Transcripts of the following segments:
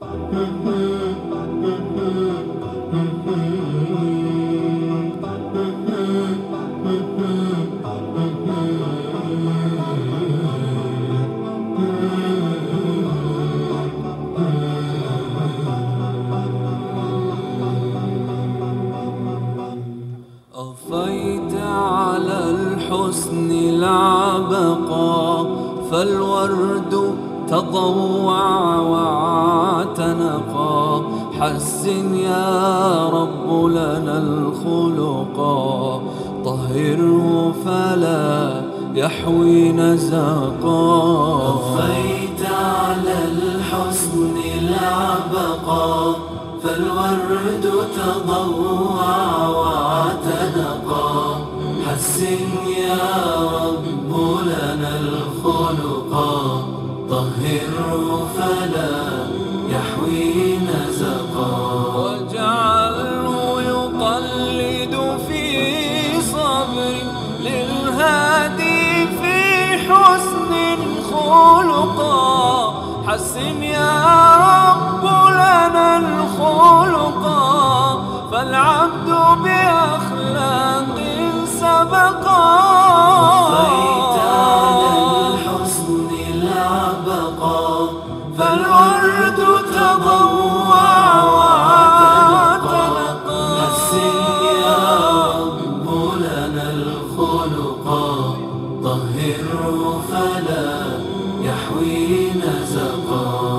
أضفيت على الحسن العبقى فالورد تضوع واعتنقا حسن يا رب لنا الخلقا طهره فلا يحوي نزقا. أضفيت على الحسن العبقا فالورد تضوع واعتنقا حسن يا رب لنا الخلقا يقلد في صبر للهادي في حسن خلقا حسن يا رب لنا الخلقا فالعبد بأخلاق يحوي في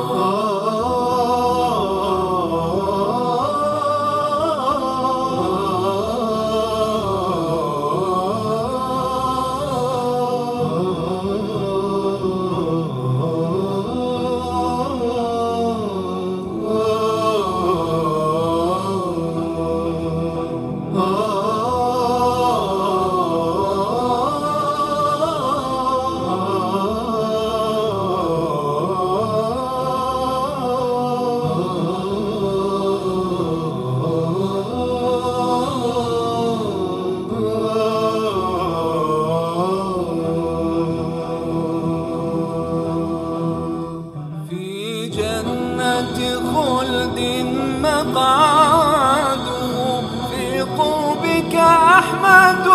مقعده في قربك أحمد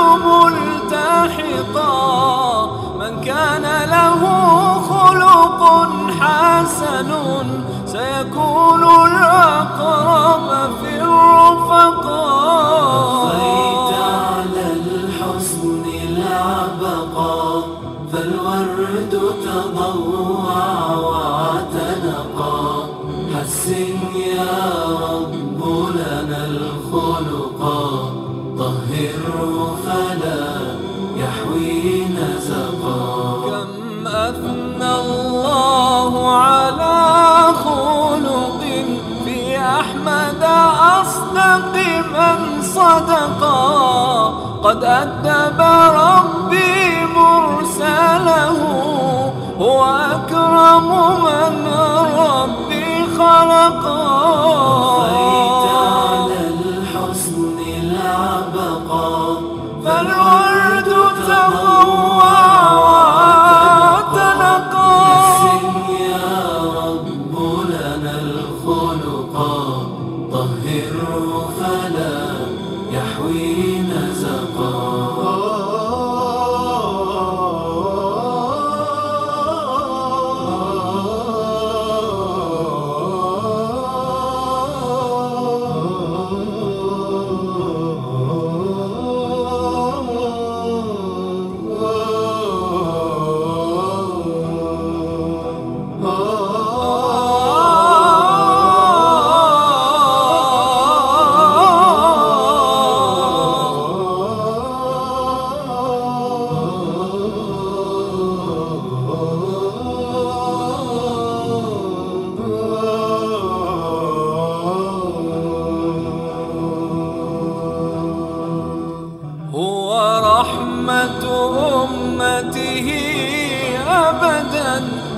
ملتحقا من كان له خلق حسن سيكون الأقرب في الرفقاء أضفيت على الحسن العبقا فالورد تضوع واعتنقا حسن يا رب لنا الخلقا طهره فلا يحوي نزقا. كم أثنى الله على خلق في أحمد أصدق من صدقا. قد أدب ربي مرسله هو أكرم من خلقا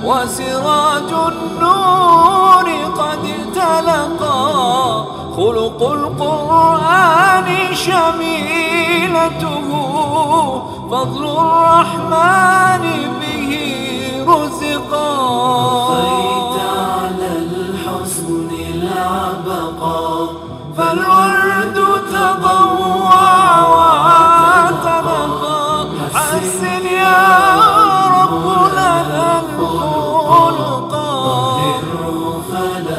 وسراج النور قد تلقى خلق القرآن شميلته فضل الرحمن سبحان